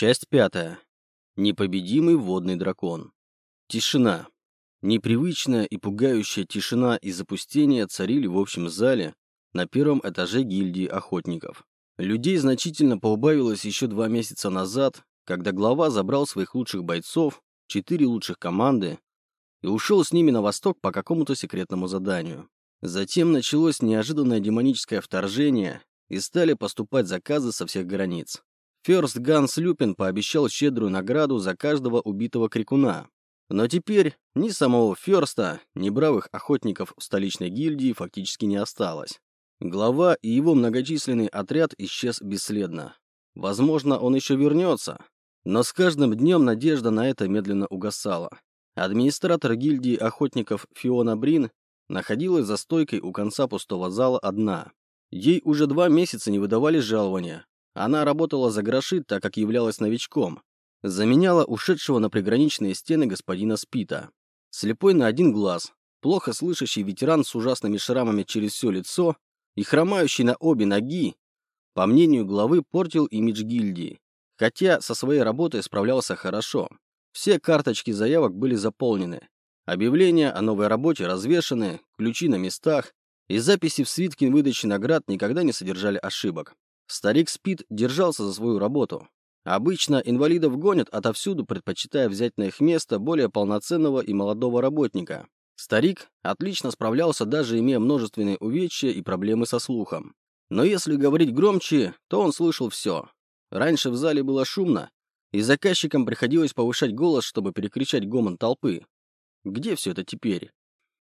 Часть пятая. Непобедимый водный дракон. Тишина. Непривычная и пугающая тишина и запустение царили в общем зале на первом этаже гильдии охотников. Людей значительно поубавилось еще два месяца назад, когда глава забрал своих лучших бойцов, четыре лучших команды, и ушел с ними на восток по какому-то секретному заданию. Затем началось неожиданное демоническое вторжение, и стали поступать заказы со всех границ. Ферст Ганс Люпин пообещал щедрую награду за каждого убитого крикуна. Но теперь ни самого Ферста, ни бравых охотников в столичной гильдии фактически не осталось. Глава и его многочисленный отряд исчез бесследно. Возможно, он еще вернется, но с каждым днем надежда на это медленно угасала. Администратор гильдии охотников Фиона Брин находилась за стойкой у конца пустого зала одна. Ей уже два месяца не выдавали жалования. Она работала за гроши, так как являлась новичком. Заменяла ушедшего на приграничные стены господина Спита. Слепой на один глаз, плохо слышащий ветеран с ужасными шрамами через все лицо и хромающий на обе ноги, по мнению главы, портил имидж гильдии. Хотя со своей работой справлялся хорошо. Все карточки заявок были заполнены. Объявления о новой работе развешаны, ключи на местах, и записи в свитке выдачи наград никогда не содержали ошибок. Старик Спид держался за свою работу. Обычно инвалидов гонят отовсюду, предпочитая взять на их место более полноценного и молодого работника. Старик отлично справлялся, даже имея множественные увечья и проблемы со слухом. Но если говорить громче, то он слышал все. Раньше в зале было шумно, и заказчикам приходилось повышать голос, чтобы перекричать гомон толпы. Где все это теперь?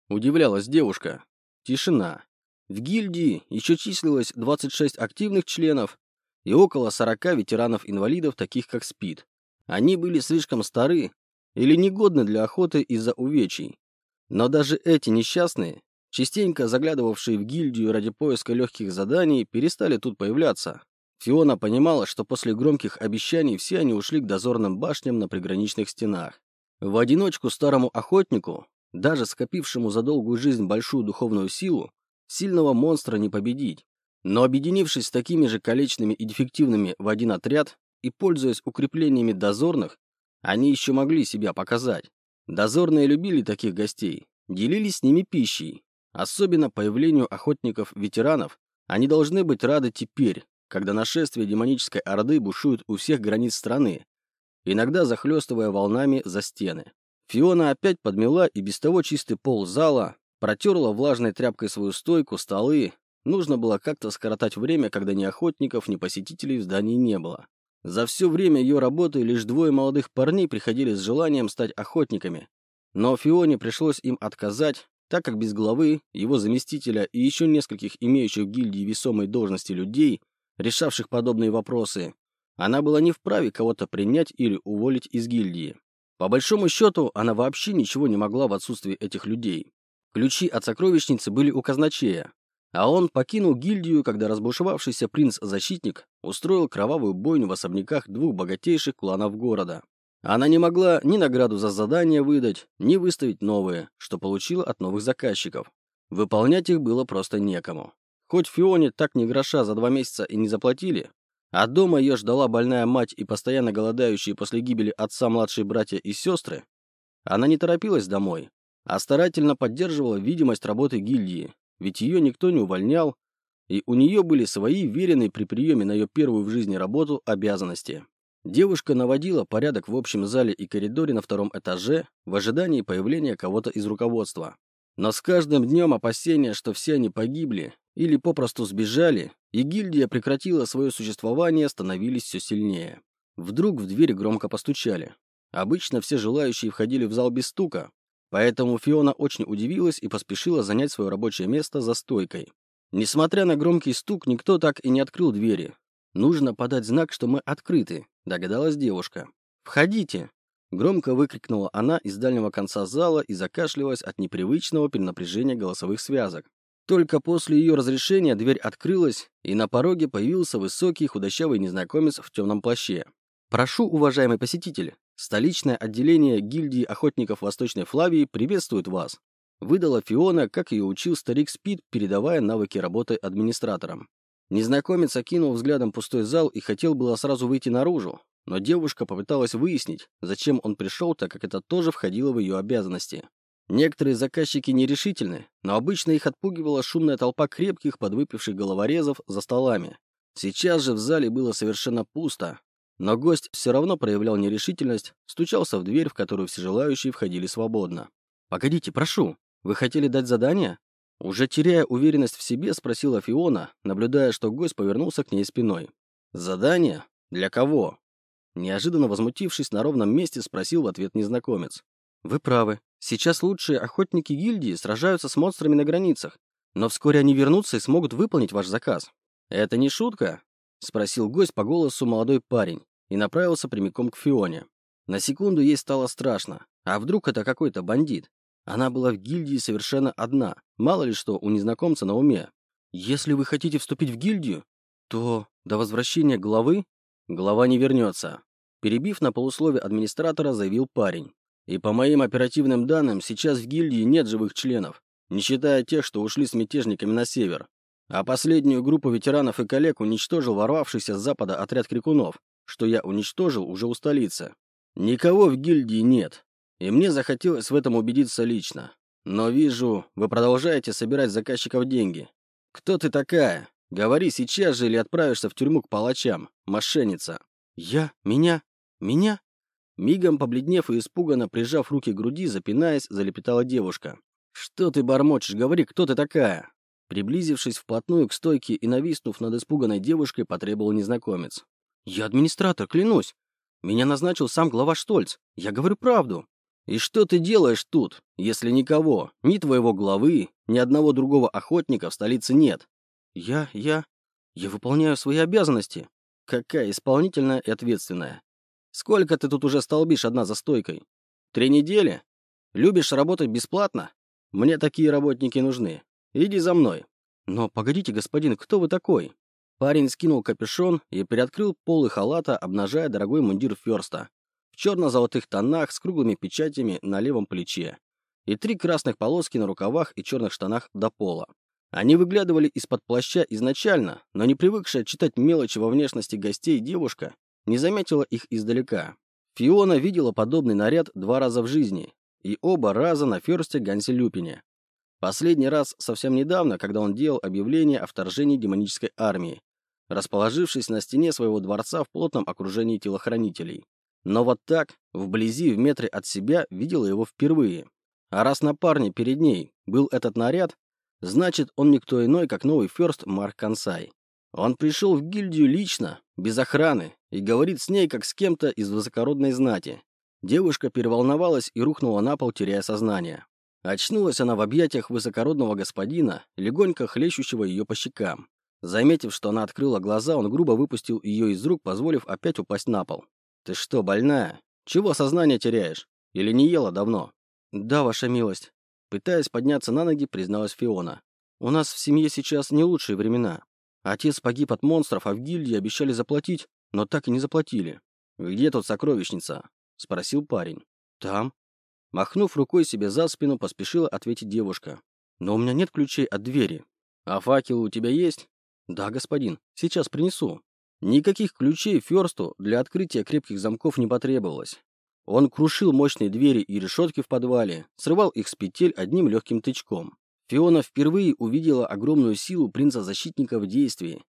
Удивлялась девушка. Тишина. В гильдии еще числилось 26 активных членов и около 40 ветеранов-инвалидов, таких как СПИД. Они были слишком стары или негодны для охоты из-за увечий. Но даже эти несчастные, частенько заглядывавшие в гильдию ради поиска легких заданий, перестали тут появляться. Фиона понимала, что после громких обещаний все они ушли к дозорным башням на приграничных стенах. В одиночку старому охотнику даже скопившему за долгую жизнь большую духовную силу, сильного монстра не победить. Но объединившись с такими же колечными и дефективными в один отряд и пользуясь укреплениями дозорных, они еще могли себя показать. Дозорные любили таких гостей, делились с ними пищей. Особенно появлению охотников-ветеранов они должны быть рады теперь, когда нашествие демонической орды бушует у всех границ страны, иногда захлестывая волнами за стены. Фиона опять подмела и без того чистый пол зала, протерла влажной тряпкой свою стойку, столы. Нужно было как-то скоротать время, когда ни охотников, ни посетителей в здании не было. За все время ее работы лишь двое молодых парней приходили с желанием стать охотниками. Но Фионе пришлось им отказать, так как без главы, его заместителя и еще нескольких имеющих в гильдии весомой должности людей, решавших подобные вопросы, она была не вправе кого-то принять или уволить из гильдии. По большому счету, она вообще ничего не могла в отсутствии этих людей. Ключи от сокровищницы были у казначея, а он покинул гильдию, когда разбушевавшийся принц-защитник устроил кровавую бойню в особняках двух богатейших кланов города. Она не могла ни награду за задание выдать, ни выставить новые, что получила от новых заказчиков. Выполнять их было просто некому. Хоть Фионе так ни гроша за два месяца и не заплатили, а дома ее ждала больная мать и постоянно голодающие после гибели отца младшие братья и сестры, она не торопилась домой, а старательно поддерживала видимость работы гильдии, ведь ее никто не увольнял, и у нее были свои веренные при приеме на ее первую в жизни работу обязанности. Девушка наводила порядок в общем зале и коридоре на втором этаже в ожидании появления кого-то из руководства. Но с каждым днем опасения, что все они погибли или попросту сбежали, и гильдия прекратила свое существование, становились все сильнее. Вдруг в дверь громко постучали. Обычно все желающие входили в зал без стука, поэтому Фиона очень удивилась и поспешила занять свое рабочее место за стойкой. Несмотря на громкий стук, никто так и не открыл двери. «Нужно подать знак, что мы открыты», — догадалась девушка. «Входите!» — громко выкрикнула она из дальнего конца зала и закашлялась от непривычного перенапряжения голосовых связок. Только после ее разрешения дверь открылась, и на пороге появился высокий худощавый незнакомец в темном плаще. «Прошу, уважаемый посетитель, столичное отделение гильдии охотников Восточной Флавии приветствует вас», выдала Фиона, как ее учил старик Спид, передавая навыки работы администратором. Незнакомец окинул взглядом пустой зал и хотел было сразу выйти наружу, но девушка попыталась выяснить, зачем он пришел, так как это тоже входило в ее обязанности. Некоторые заказчики нерешительны, но обычно их отпугивала шумная толпа крепких, подвыпивших головорезов за столами. Сейчас же в зале было совершенно пусто, но гость все равно проявлял нерешительность, стучался в дверь, в которую все желающие входили свободно. «Погодите, прошу, вы хотели дать задание?» Уже теряя уверенность в себе, спросила Фиона, наблюдая, что гость повернулся к ней спиной. «Задание? Для кого?» Неожиданно возмутившись на ровном месте, спросил в ответ незнакомец. «Вы правы. Сейчас лучшие охотники гильдии сражаются с монстрами на границах, но вскоре они вернутся и смогут выполнить ваш заказ». «Это не шутка?» — спросил гость по голосу молодой парень и направился прямиком к Фионе. На секунду ей стало страшно. А вдруг это какой-то бандит? Она была в гильдии совершенно одна. Мало ли что у незнакомца на уме. Если вы хотите вступить в гильдию, то до возвращения главы глава не вернется. Перебив на полусловие администратора, заявил парень. И по моим оперативным данным, сейчас в гильдии нет живых членов, не считая тех, что ушли с мятежниками на север. А последнюю группу ветеранов и коллег уничтожил ворвавшийся с запада отряд крикунов, что я уничтожил уже у столицы. Никого в гильдии нет, и мне захотелось в этом убедиться лично. Но вижу, вы продолжаете собирать заказчиков деньги. Кто ты такая? Говори сейчас же или отправишься в тюрьму к палачам, мошенница. Я? Меня? Меня? Мигом побледнев и испуганно прижав руки к груди, запинаясь, залепетала девушка. «Что ты бормочешь? Говори, кто ты такая?» Приблизившись вплотную к стойке и нависнув над испуганной девушкой, потребовал незнакомец. «Я администратор, клянусь. Меня назначил сам глава Штольц. Я говорю правду». «И что ты делаешь тут, если никого, ни твоего главы, ни одного другого охотника в столице нет?» «Я, я... Я выполняю свои обязанности». «Какая исполнительная и ответственная. Сколько ты тут уже столбишь одна за стойкой? Три недели? Любишь работать бесплатно? Мне такие работники нужны. Иди за мной». «Но погодите, господин, кто вы такой?» Парень скинул капюшон и приоткрыл полы халата, обнажая дорогой мундир Ферста в черно-золотых тонах с круглыми печатями на левом плече и три красных полоски на рукавах и черных штанах до пола. Они выглядывали из-под плаща изначально, но не привыкшая читать мелочи во внешности гостей девушка не заметила их издалека. Фиона видела подобный наряд два раза в жизни, и оба раза на ферсте Гансе Люпине. Последний раз совсем недавно, когда он делал объявление о вторжении демонической армии, расположившись на стене своего дворца в плотном окружении телохранителей. Но вот так, вблизи, в метре от себя, видела его впервые. А раз на парне перед ней был этот наряд, значит, он никто иной, как новый ферст Марк Консай. Он пришел в гильдию лично, без охраны, и говорит с ней, как с кем-то из высокородной знати. Девушка переволновалась и рухнула на пол, теряя сознание. Очнулась она в объятиях высокородного господина, легонько хлещущего ее по щекам. Заметив, что она открыла глаза, он грубо выпустил ее из рук, позволив опять упасть на пол. «Ты что, больная? Чего сознание теряешь? Или не ела давно?» «Да, ваша милость». Пытаясь подняться на ноги, призналась Фиона. «У нас в семье сейчас не лучшие времена. Отец погиб от монстров, а в гильдии обещали заплатить, но так и не заплатили». «Где тут сокровищница?» — спросил парень. «Там». Махнув рукой себе за спину, поспешила ответить девушка. «Но у меня нет ключей от двери». «А факел у тебя есть?» «Да, господин. Сейчас принесу». Никаких ключей Ферсту для открытия крепких замков не потребовалось. Он крушил мощные двери и решетки в подвале, срывал их с петель одним легким тычком. Фиона впервые увидела огромную силу принца-защитника в действии,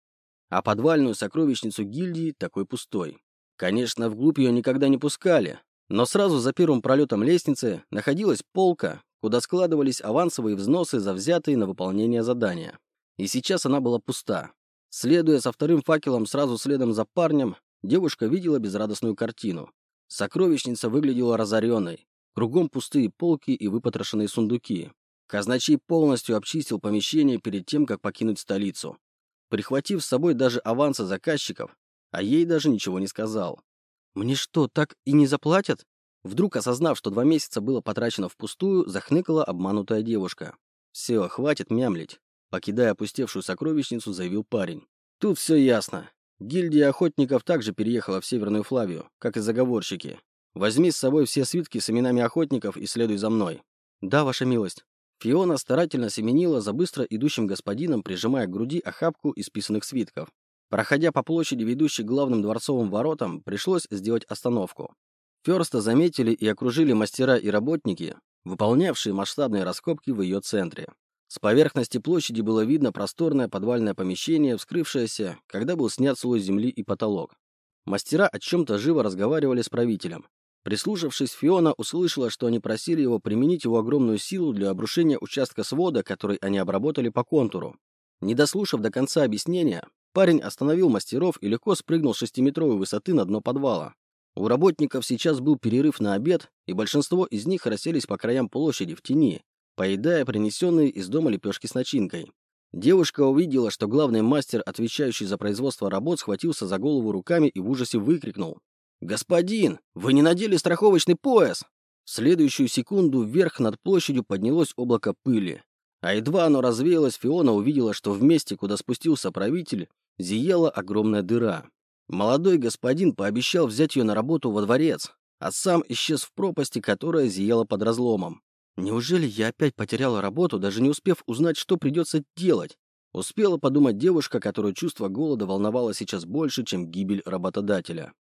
а подвальную сокровищницу гильдии такой пустой. Конечно, вглубь ее никогда не пускали, но сразу за первым пролетом лестницы находилась полка, куда складывались авансовые взносы за взятые на выполнение задания. И сейчас она была пуста. Следуя со вторым факелом сразу следом за парнем, девушка видела безрадостную картину. Сокровищница выглядела разоренной. Кругом пустые полки и выпотрошенные сундуки. Казначей полностью обчистил помещение перед тем, как покинуть столицу. Прихватив с собой даже авансы заказчиков, а ей даже ничего не сказал. «Мне что, так и не заплатят?» Вдруг, осознав, что два месяца было потрачено впустую, захныкала обманутая девушка. «Все, хватит мямлить. Покидая опустевшую сокровищницу, заявил парень. Тут все ясно. Гильдия охотников также переехала в Северную Флавию, как и заговорщики. Возьми с собой все свитки с именами охотников и следуй за мной. Да, ваша милость. Фиона старательно семенила за быстро идущим господином, прижимая к груди охапку исписанных свитков. Проходя по площади, ведущей к главным дворцовым воротам, пришлось сделать остановку. Ферста заметили и окружили мастера и работники, выполнявшие масштабные раскопки в ее центре. С поверхности площади было видно просторное подвальное помещение, вскрывшееся, когда был снят слой земли и потолок. Мастера о чем-то живо разговаривали с правителем. Прислушавшись, Фиона услышала, что они просили его применить его огромную силу для обрушения участка свода, который они обработали по контуру. Не дослушав до конца объяснения, парень остановил мастеров и легко спрыгнул с шестиметровой высоты на дно подвала. У работников сейчас был перерыв на обед, и большинство из них расселись по краям площади в тени, поедая принесенные из дома лепешки с начинкой. Девушка увидела, что главный мастер, отвечающий за производство работ, схватился за голову руками и в ужасе выкрикнул. «Господин, вы не надели страховочный пояс!» В следующую секунду вверх над площадью поднялось облако пыли. А едва оно развеялось, Фиона увидела, что в месте, куда спустился правитель, зияла огромная дыра. Молодой господин пообещал взять ее на работу во дворец, а сам исчез в пропасти, которая зияла под разломом. Неужели я опять потеряла работу, даже не успев узнать, что придется делать? Успела подумать девушка, которую чувство голода волновало сейчас больше, чем гибель работодателя.